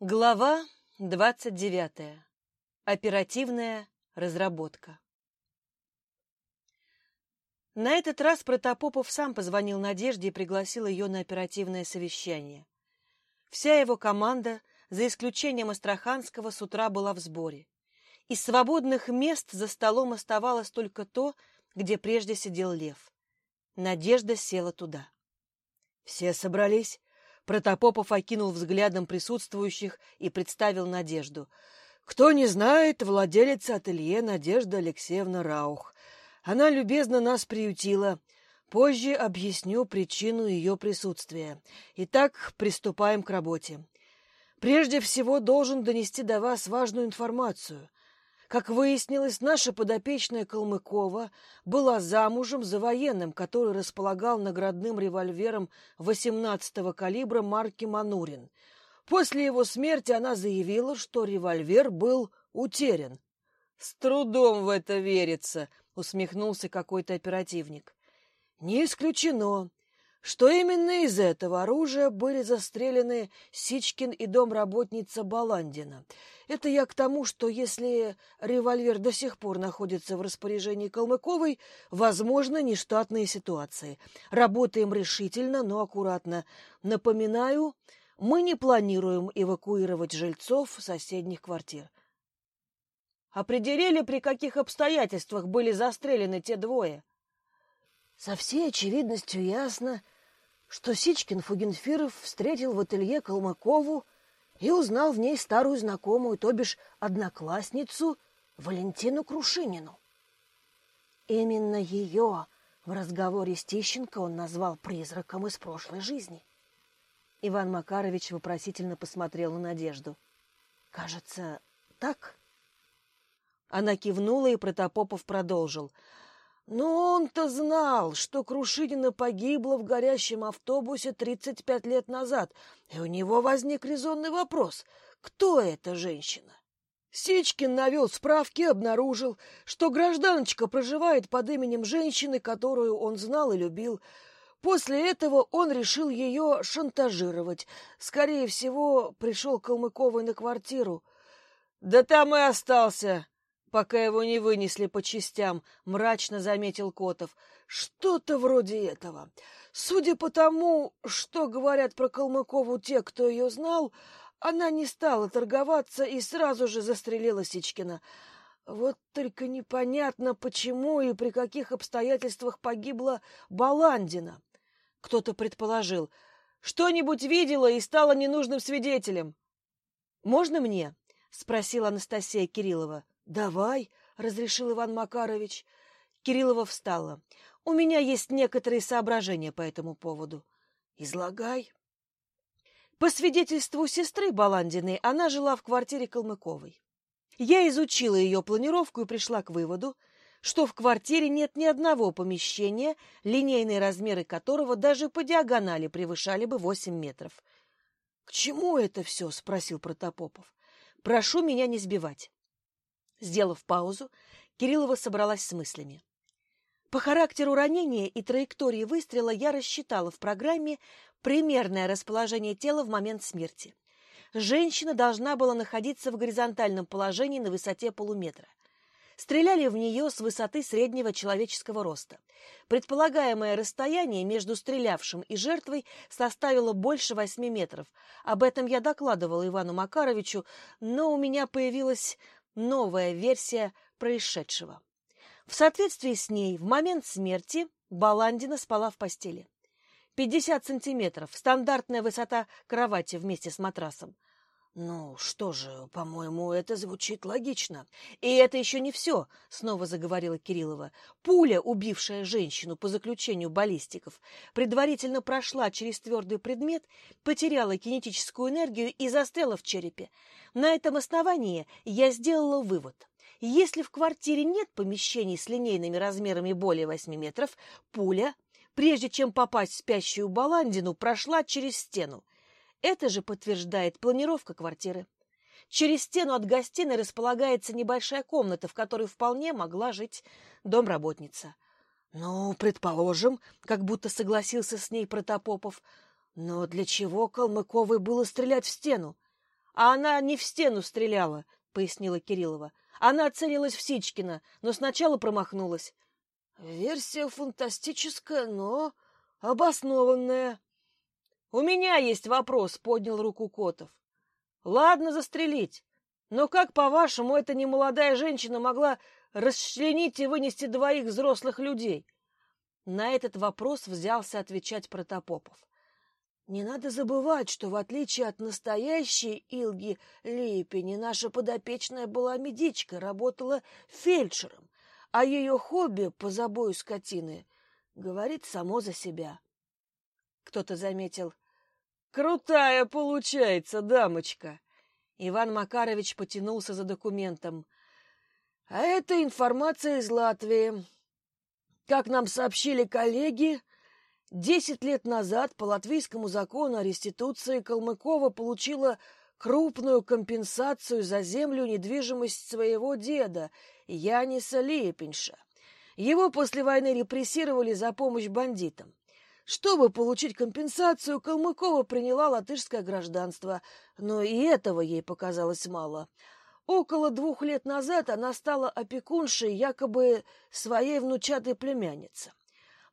Глава 29. Оперативная разработка. На этот раз Протопопов сам позвонил Надежде и пригласил ее на оперативное совещание. Вся его команда, за исключением Астраханского, с утра была в сборе. Из свободных мест за столом оставалось только то, где прежде сидел Лев. Надежда села туда. «Все собрались?» Протопопов окинул взглядом присутствующих и представил Надежду. «Кто не знает, владелица ателье Надежда Алексеевна Раух. Она любезно нас приютила. Позже объясню причину ее присутствия. Итак, приступаем к работе. Прежде всего должен донести до вас важную информацию. Как выяснилось, наша подопечная Калмыкова была замужем за военным, который располагал наградным револьвером 18-го калибра марки «Манурин». После его смерти она заявила, что револьвер был утерян. «С трудом в это верится», — усмехнулся какой-то оперативник. «Не исключено что именно из этого оружия были застрелены Сичкин и домработница Баландина. Это я к тому, что если револьвер до сих пор находится в распоряжении Калмыковой, возможно, нештатные ситуации. Работаем решительно, но аккуратно. Напоминаю, мы не планируем эвакуировать жильцов соседних квартир. Определили, при каких обстоятельствах были застрелены те двое? Со всей очевидностью ясно, что Сичкин Фугенфиров встретил в ателье Калмыкову и узнал в ней старую знакомую, то бишь одноклассницу Валентину Крушинину. Именно ее в разговоре с Тищенко он назвал призраком из прошлой жизни. Иван Макарович вопросительно посмотрел на Надежду. «Кажется, так?» Она кивнула, и Протопопов продолжил — но он-то знал, что Крушинина погибла в горящем автобусе 35 лет назад, и у него возник резонный вопрос, кто эта женщина? Сечкин навел справки обнаружил, что гражданочка проживает под именем женщины, которую он знал и любил. После этого он решил ее шантажировать. Скорее всего, пришел Калмыковой на квартиру. — Да там и остался, пока его не вынесли по частям, мрачно заметил Котов. Что-то вроде этого. Судя по тому, что говорят про Калмыкову те, кто ее знал, она не стала торговаться и сразу же застрелила Сичкина. Вот только непонятно, почему и при каких обстоятельствах погибла Баландина. Кто-то предположил, что-нибудь видела и стала ненужным свидетелем. «Можно мне?» — спросила Анастасия Кириллова. «Давай», — разрешил Иван Макарович. Кириллова встала. «У меня есть некоторые соображения по этому поводу». «Излагай». По свидетельству сестры Баландиной, она жила в квартире Калмыковой. Я изучила ее планировку и пришла к выводу, что в квартире нет ни одного помещения, линейные размеры которого даже по диагонали превышали бы 8 метров. — К чему это все? — спросил Протопопов. — Прошу меня не сбивать. Сделав паузу, Кириллова собралась с мыслями. По характеру ранения и траектории выстрела я рассчитала в программе примерное расположение тела в момент смерти. Женщина должна была находиться в горизонтальном положении на высоте полуметра. Стреляли в нее с высоты среднего человеческого роста. Предполагаемое расстояние между стрелявшим и жертвой составило больше восьми метров. Об этом я докладывала Ивану Макаровичу, но у меня появилась новая версия происшедшего. В соответствии с ней в момент смерти Баландина спала в постели. 50 сантиметров – стандартная высота кровати вместе с матрасом. «Ну что же, по-моему, это звучит логично. И это еще не все», — снова заговорила Кириллова. «Пуля, убившая женщину по заключению баллистиков, предварительно прошла через твердый предмет, потеряла кинетическую энергию и застряла в черепе. На этом основании я сделала вывод. Если в квартире нет помещений с линейными размерами более 8 метров, пуля, прежде чем попасть в спящую Баландину, прошла через стену. Это же подтверждает планировка квартиры. Через стену от гостиной располагается небольшая комната, в которой вполне могла жить домработница. Ну, предположим, как будто согласился с ней Протопопов. Но для чего Калмыковой было стрелять в стену? а она не в стену стреляла, — пояснила Кириллова. Она целилась в Сичкина, но сначала промахнулась. Версия фантастическая, но обоснованная. У меня есть вопрос, поднял руку Котов. Ладно застрелить, но как, по-вашему, эта немолодая женщина могла расчленить и вынести двоих взрослых людей? На этот вопрос взялся отвечать Протопопов. Не надо забывать, что в отличие от настоящей Илги Липени, наша подопечная была медичкой, работала фельдшером, а ее хобби по забою скотины говорит само за себя. Кто-то заметил. «Крутая получается, дамочка!» Иван Макарович потянулся за документом. «А это информация из Латвии. Как нам сообщили коллеги, десять лет назад по латвийскому закону о реституции Калмыкова получила крупную компенсацию за землю недвижимость своего деда Яниса Лепенша. Его после войны репрессировали за помощь бандитам. Чтобы получить компенсацию, Калмыкова приняла латышское гражданство, но и этого ей показалось мало. Около двух лет назад она стала опекуншей якобы своей внучатой племянницы.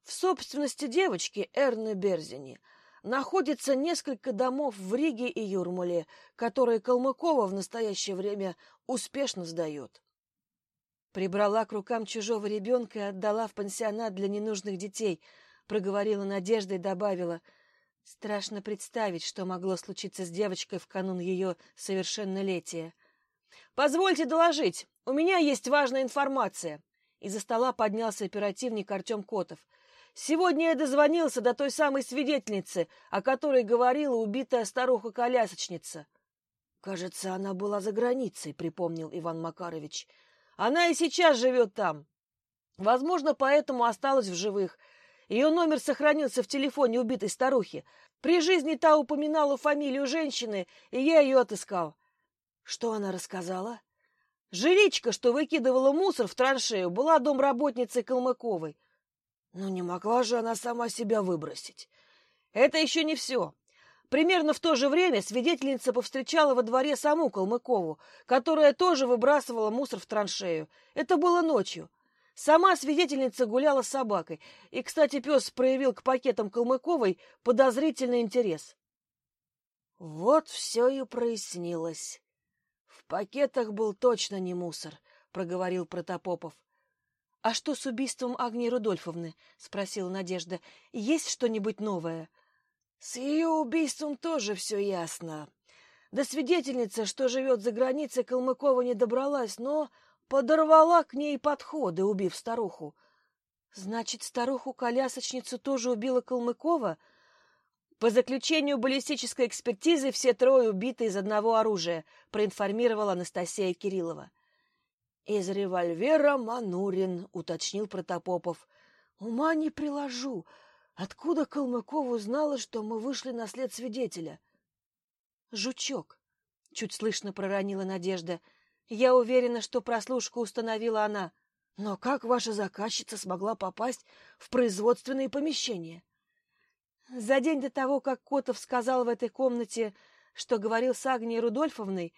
В собственности девочки Эрны Берзини находится несколько домов в Риге и Юрмале, которые Калмыкова в настоящее время успешно сдает. Прибрала к рукам чужого ребенка и отдала в пансионат для ненужных детей, проговорила Надежда и добавила, страшно представить, что могло случиться с девочкой в канун ее совершеннолетия. Позвольте доложить, у меня есть важная информация. Из-за стола поднялся оперативник Артем Котов. Сегодня я дозвонился до той самой свидетельницы, о которой говорила убитая старуха-колясочница. Кажется, она была за границей, припомнил Иван Макарович. Она и сейчас живет там. Возможно, поэтому осталась в живых. Ее номер сохранился в телефоне убитой старухи. При жизни та упоминала фамилию женщины, и я ее отыскал. Что она рассказала? Жиличка, что выкидывала мусор в траншею, была домработницей Калмыковой. Но не могла же она сама себя выбросить. Это еще не все. Примерно в то же время свидетельница повстречала во дворе саму Калмыкову, которая тоже выбрасывала мусор в траншею. Это было ночью. Сама свидетельница гуляла с собакой, и, кстати, пес проявил к пакетам Калмыковой подозрительный интерес. Вот все и прояснилось. В пакетах был точно не мусор, проговорил Протопопов. А что с убийством Агнии Рудольфовны? спросила Надежда. Есть что-нибудь новое? С ее убийством тоже все ясно. До свидетельница, что живет за границей, Калмыкова не добралась, но подорвала к ней подходы, убив старуху. Значит, старуху-колясочницу тоже убила Калмыкова? По заключению баллистической экспертизы все трое убиты из одного оружия, проинформировала Анастасия Кириллова. Из револьвера Манурин, уточнил Протопопов. Ума не приложу. Откуда Калмыкова узнала, что мы вышли на след свидетеля? Жучок, чуть слышно проронила Надежда. Я уверена, что прослушку установила она. Но как ваша заказчица смогла попасть в производственные помещения? За день до того, как Котов сказал в этой комнате, что говорил с Агнией Рудольфовной,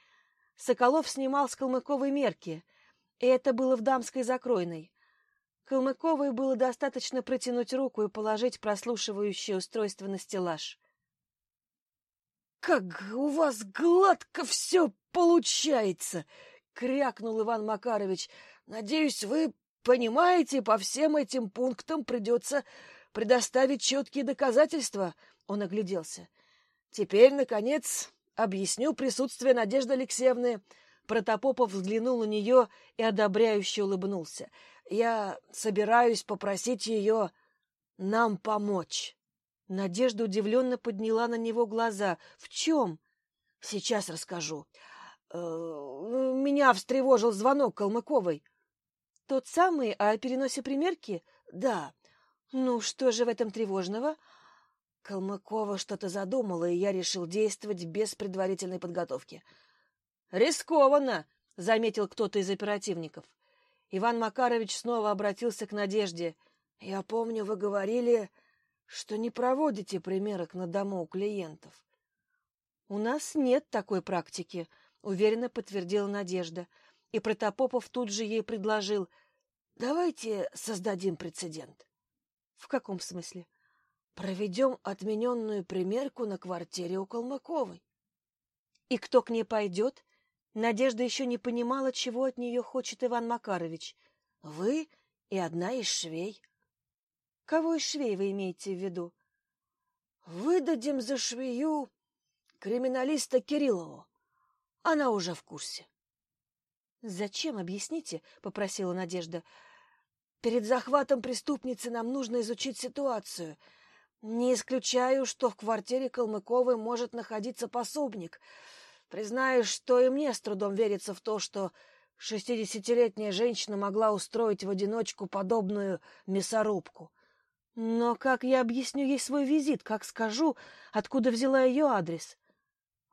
Соколов снимал с Калмыковой мерки, и это было в дамской закройной. Калмыковой было достаточно протянуть руку и положить прослушивающее устройство на стеллаж. — Как у вас гладко все получается! — крякнул Иван Макарович. — Надеюсь, вы понимаете, по всем этим пунктам придется предоставить четкие доказательства, он огляделся. Теперь, наконец, объясню присутствие Надежды Алексеевны. Протопопов взглянул на нее и одобряюще улыбнулся. Я собираюсь попросить ее нам помочь. Надежда удивленно подняла на него глаза. В чем? Сейчас расскажу. Э, меня встревожил звонок Калмыковой. Тот самый о переносе примерки? Да. Ну, что же в этом тревожного? Калмыкова что-то задумала, и я решил действовать без предварительной подготовки. Рискованно, заметил кто-то из оперативников. Иван Макарович снова обратился к Надежде. Я помню, вы говорили, что не проводите примерок на дому у клиентов. У нас нет такой практики, уверенно подтвердила Надежда. И Протопопов тут же ей предложил: "Давайте создадим прецедент". В каком смысле? Проведем отмененную примерку на квартире у Калмыковой. И кто к ней пойдет? Надежда еще не понимала, чего от нее хочет Иван Макарович. Вы и одна из швей. Кого из швей вы имеете в виду? Выдадим за швею криминалиста Кириллову. Она уже в курсе. Зачем, объясните, попросила Надежда. Перед захватом преступницы нам нужно изучить ситуацию. Не исключаю, что в квартире Калмыковой может находиться пособник. Признаюсь, что и мне с трудом верится в то, что шестидесятилетняя женщина могла устроить в одиночку подобную мясорубку. Но как я объясню ей свой визит, как скажу, откуда взяла ее адрес? —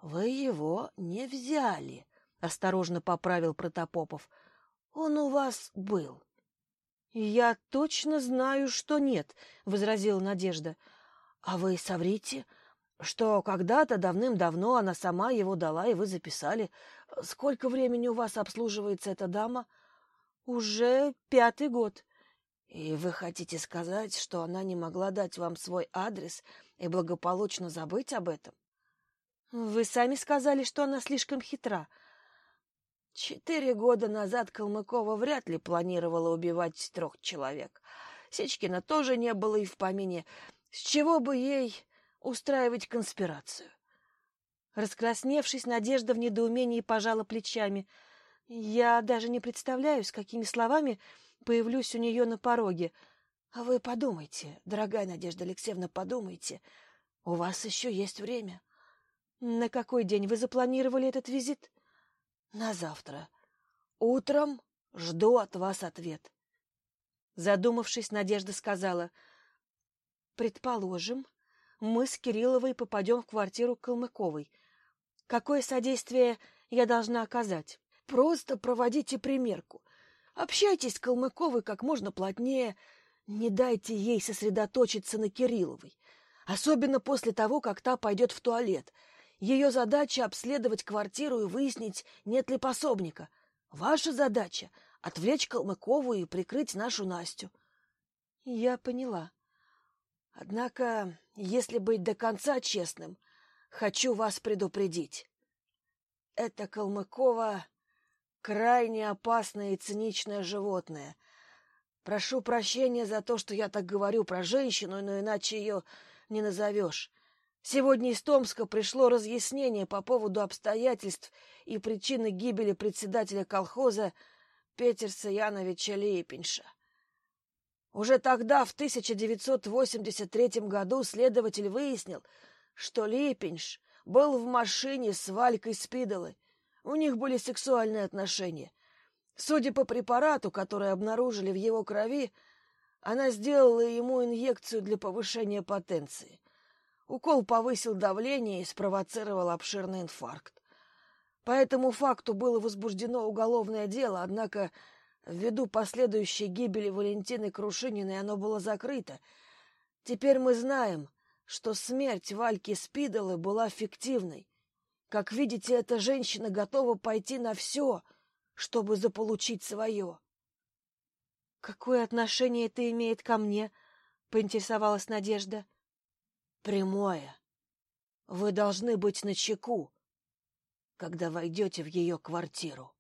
Вы его не взяли, — осторожно поправил Протопопов. — Он у вас был. — Я точно знаю, что нет, — возразила Надежда. — А вы соврите, что когда-то давным-давно она сама его дала, и вы записали. Сколько времени у вас обслуживается эта дама? — Уже пятый год. — и вы хотите сказать, что она не могла дать вам свой адрес и благополучно забыть об этом? Вы сами сказали, что она слишком хитра. Четыре года назад Калмыкова вряд ли планировала убивать трех человек. Сечкина тоже не было и в помине. С чего бы ей устраивать конспирацию? Раскрасневшись, Надежда в недоумении пожала плечами. Я даже не представляю, с какими словами появлюсь у нее на пороге. А вы подумайте, дорогая Надежда Алексеевна, подумайте. У вас еще есть время. На какой день вы запланировали этот визит? На завтра. Утром жду от вас ответ. Задумавшись, Надежда сказала, «Предположим, мы с Кирилловой попадем в квартиру Калмыковой. Какое содействие я должна оказать?» «Просто проводите примерку. Общайтесь с Калмыковой как можно плотнее, не дайте ей сосредоточиться на Кирилловой, особенно после того, как та пойдет в туалет. Ее задача — обследовать квартиру и выяснить, нет ли пособника. Ваша задача — отвлечь Калмыкову и прикрыть нашу Настю. Я поняла. Однако, если быть до конца честным, хочу вас предупредить. Эта Калмыкова крайне опасное и циничное животное. Прошу прощения за то, что я так говорю про женщину, но иначе ее не назовешь. Сегодня из Томска пришло разъяснение по поводу обстоятельств и причины гибели председателя колхоза Петерса Яновича Лейпинша. Уже тогда, в 1983 году, следователь выяснил, что Лейпинш был в машине с Валькой Спидолой, у них были сексуальные отношения. Судя по препарату, который обнаружили в его крови, она сделала ему инъекцию для повышения потенции. Укол повысил давление и спровоцировал обширный инфаркт. По этому факту было возбуждено уголовное дело, однако ввиду последующей гибели Валентины Крушининой оно было закрыто. Теперь мы знаем, что смерть Вальки Спидолы была фиктивной, как видите, эта женщина готова пойти на все, чтобы заполучить свое. — Какое отношение это имеет ко мне? — поинтересовалась Надежда. — Прямое. Вы должны быть начеку, когда войдете в ее квартиру.